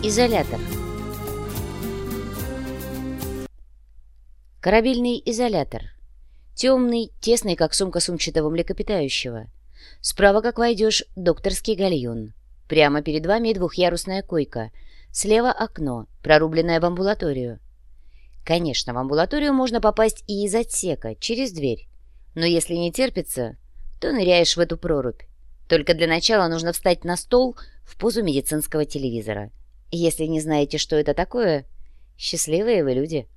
Изолятор Корабельный изолятор. Темный, тесный, как сумка сумчатого млекопитающего. Справа, как войдешь, докторский гальюн. Прямо перед вами двухъярусная койка. Слева окно, прорубленное в амбулаторию. Конечно, в амбулаторию можно попасть и из отсека, через дверь. Но если не терпится, то ныряешь в эту прорубь. Только для начала нужно встать на стол в позу медицинского телевизора. Если не знаете, что это такое, счастливые вы люди.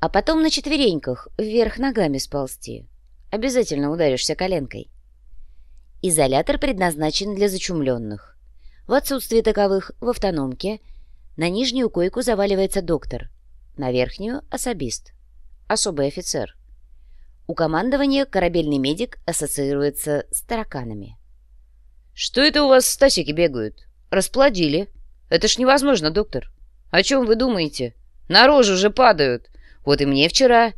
А потом на четвереньках вверх ногами сползти. Обязательно ударишься коленкой. Изолятор предназначен для зачумленных. В отсутствие таковых в автономке на нижнюю койку заваливается доктор, на верхнюю – особист, особый офицер. У командования корабельный медик ассоциируется с тараканами. «Что это у вас стасики бегают? Расплодили. Это ж невозможно, доктор. О чем вы думаете? На рожу же падают. Вот и мне вчера».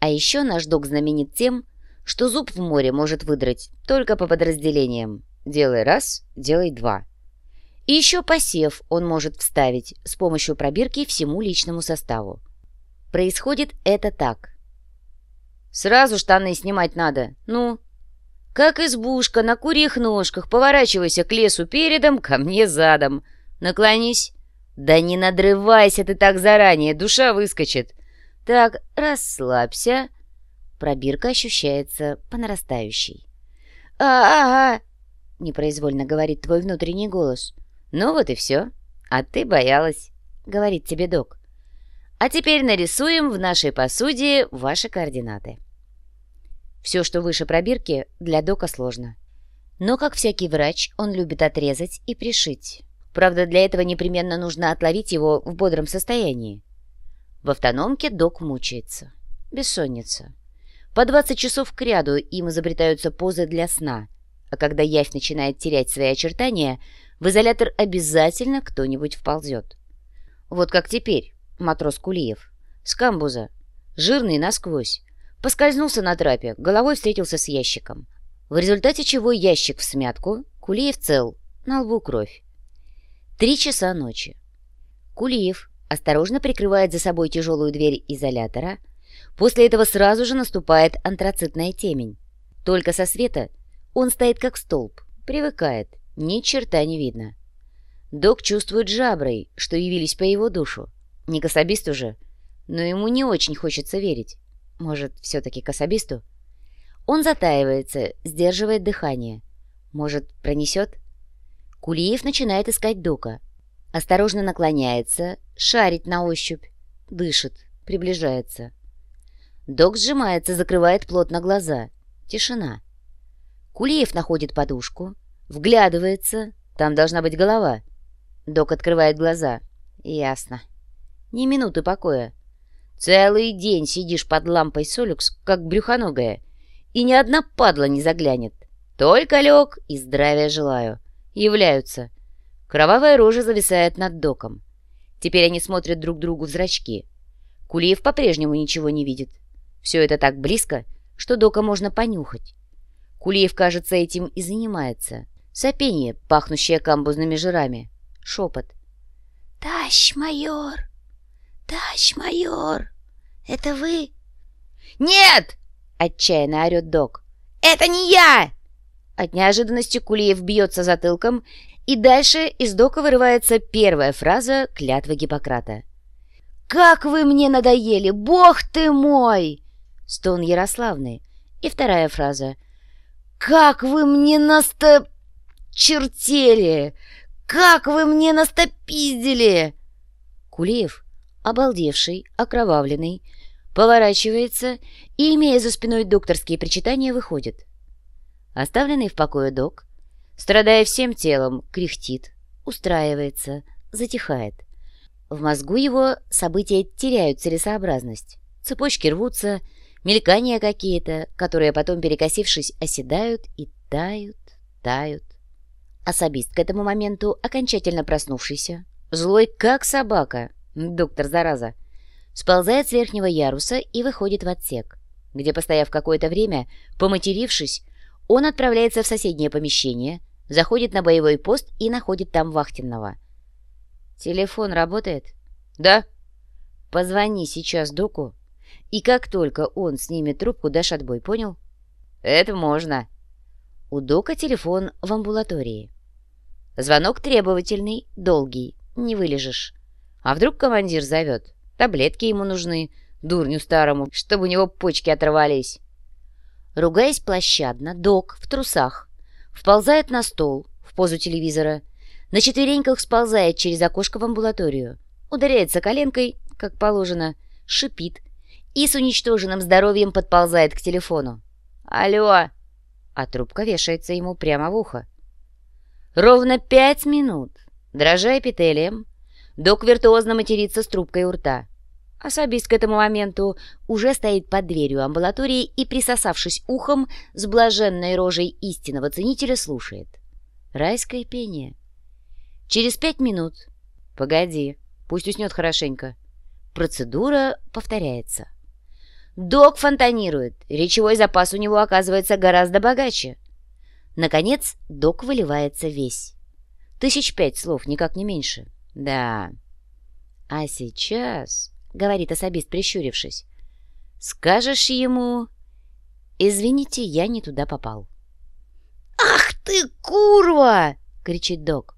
А еще наш док знаменит тем, что зуб в море может выдрать только по подразделениям. Делай раз, делай два. И еще посев он может вставить с помощью пробирки всему личному составу. Происходит это так. «Сразу штаны снимать надо. Ну, как избушка на курьих ножках, поворачивайся к лесу передом, ко мне задом. Наклонись. Да не надрывайся ты так заранее, душа выскочит. Так, расслабься. Пробирка ощущается по нарастающей. «А-а-а!» — непроизвольно говорит твой внутренний голос. «Ну вот и все. А ты боялась», — говорит тебе док. «А теперь нарисуем в нашей посуде ваши координаты». Все, что выше пробирки, для дока сложно. Но, как всякий врач, он любит отрезать и пришить. Правда, для этого непременно нужно отловить его в бодром состоянии. В автономке док мучается. Бессонница. По 20 часов к ряду им изобретаются позы для сна. А когда явь начинает терять свои очертания, в изолятор обязательно кто-нибудь вползет. Вот как теперь матрос Кулиев. С камбуза. Жирный насквозь. Поскользнулся на трапе, головой встретился с ящиком. В результате чего ящик в смятку, Кулиев цел, на лбу кровь. Три часа ночи. Кулиев осторожно прикрывает за собой тяжелую дверь изолятора. После этого сразу же наступает антрацитная темень. Только со света он стоит как столб, привыкает, ни черта не видно. Док чувствует жаброй, что явились по его душу. Не к особисту же, но ему не очень хочется верить. Может, все-таки к особисту? Он затаивается, сдерживает дыхание. Может, пронесет? Кулиев начинает искать Дока. Осторожно наклоняется, шарит на ощупь, дышит, приближается. Док сжимается, закрывает плотно глаза. Тишина. Кулиев находит подушку, вглядывается, там должна быть голова. Док открывает глаза. Ясно. Ни минуты покоя. Целый день сидишь под лампой Солюкс, как брюхоногая, и ни одна падла не заглянет. Только лег и здравия желаю. Являются. Кровавая рожа зависает над доком. Теперь они смотрят друг другу в зрачки. Кулиев по-прежнему ничего не видит. Все это так близко, что дока можно понюхать. Кулиев, кажется, этим и занимается. Сопение, пахнущее камбузными жирами. Шепот. «Тащ, майор! Тащ, майор!» «Это вы?» «Нет!» — отчаянно орет док. «Это не я!» От неожиданности Кулиев бьется затылком, и дальше из дока вырывается первая фраза клятвы Гиппократа. «Как вы мне надоели! Бог ты мой!» Стон Ярославны. И вторая фраза. «Как вы мне наста... чертели! Как вы мне настопиздили!» Кулиев обалдевший, окровавленный, поворачивается и, имея за спиной докторские причитания, выходит. Оставленный в покое док, страдая всем телом, кряхтит, устраивается, затихает. В мозгу его события теряют целесообразность. Цепочки рвутся, мелькания какие-то, которые потом, перекосившись, оседают и тают, тают. Особист к этому моменту, окончательно проснувшийся, злой как собака, доктор зараза, сползает с верхнего яруса и выходит в отсек, где, постояв какое-то время, поматерившись, он отправляется в соседнее помещение, заходит на боевой пост и находит там вахтенного. «Телефон работает?» «Да». «Позвони сейчас доку, и как только он снимет трубку, дашь отбой, понял?» «Это можно». У дока телефон в амбулатории. Звонок требовательный, долгий, не вылежишь. А вдруг командир зовет? Таблетки ему нужны, дурню старому, чтобы у него почки оторвались. Ругаясь площадно, док в трусах вползает на стол в позу телевизора, на четвереньках сползает через окошко в амбулаторию, ударяется коленкой, как положено, шипит и с уничтоженным здоровьем подползает к телефону. «Алло!» А трубка вешается ему прямо в ухо. Ровно пять минут, дрожа эпителием, док виртуозно матерится с трубкой у рта. Особист к этому моменту уже стоит под дверью амбулатории и, присосавшись ухом, с блаженной рожей истинного ценителя слушает. Райское пение. Через пять минут... Погоди, пусть уснет хорошенько. Процедура повторяется. Док фонтанирует, речевой запас у него оказывается гораздо богаче. Наконец, док выливается весь. Тысяч пять слов, никак не меньше. Да. А сейчас, — говорит особист, прищурившись, — скажешь ему... Извините, я не туда попал. «Ах ты, курва!» — кричит док.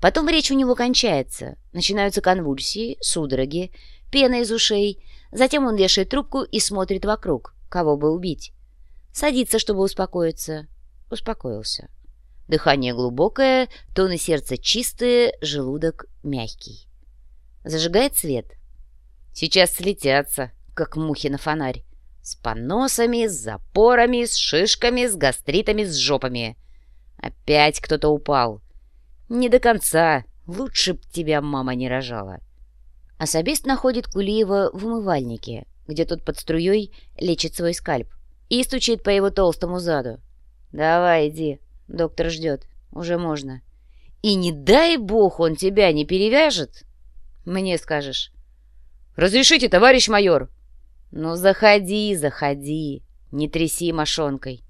Потом речь у него кончается. Начинаются конвульсии, судороги, пена из ушей. Затем он вешает трубку и смотрит вокруг, кого бы убить. Садится, чтобы успокоиться успокоился. Дыхание глубокое, тоны сердца чистые, желудок мягкий. Зажигает свет. Сейчас слетятся, как мухи на фонарь. С поносами, с запорами, с шишками, с гастритами, с жопами. Опять кто-то упал. Не до конца. Лучше б тебя мама не рожала. Особист находит Кулиева в умывальнике, где тот под струей лечит свой скальп, и стучит по его толстому заду. «Давай, иди. Доктор ждет. Уже можно. И не дай бог он тебя не перевяжет. Мне скажешь». «Разрешите, товарищ майор?» «Ну, заходи, заходи. Не тряси мошонкой.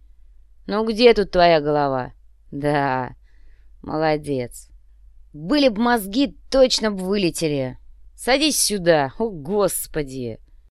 Ну, где тут твоя голова?» «Да, молодец. Были б мозги, точно б вылетели. Садись сюда. О, Господи!»